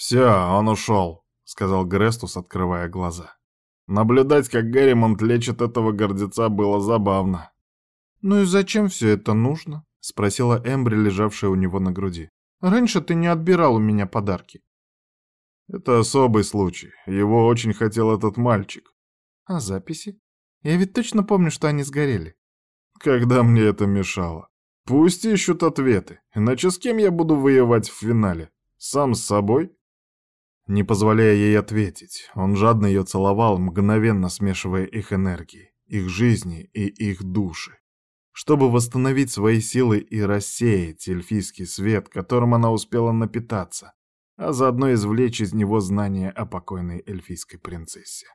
«Все, он ушел», — сказал Грестус, открывая глаза. Наблюдать, как Герримонт лечит этого гордеца, было забавно. «Ну и зачем все это нужно?» — спросила Эмбри, лежавшая у него на груди. «Раньше ты не отбирал у меня подарки». «Это особый случай. Его очень хотел этот мальчик». «А записи? Я ведь точно помню, что они сгорели». «Когда мне это мешало? Пусть ищут ответы. Иначе с кем я буду воевать в финале? Сам с собой?» Не позволяя ей ответить. Он жадно ее целовал, мгновенно смешивая их энергии, их жизни и их души, чтобы восстановить свои силы и рассеять эльфийский свет, которым она успела напитаться, а заодно извлечь из него знания о покойной эльфийской принцессе.